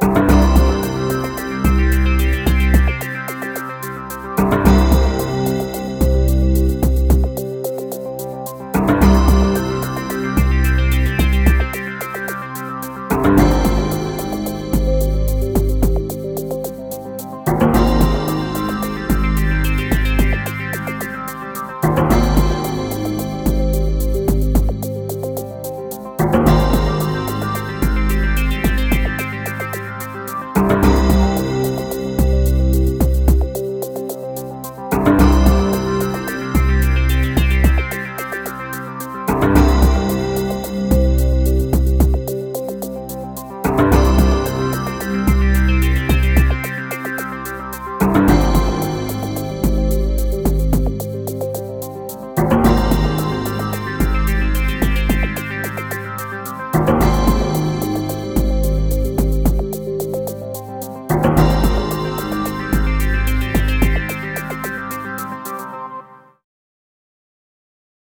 Bye.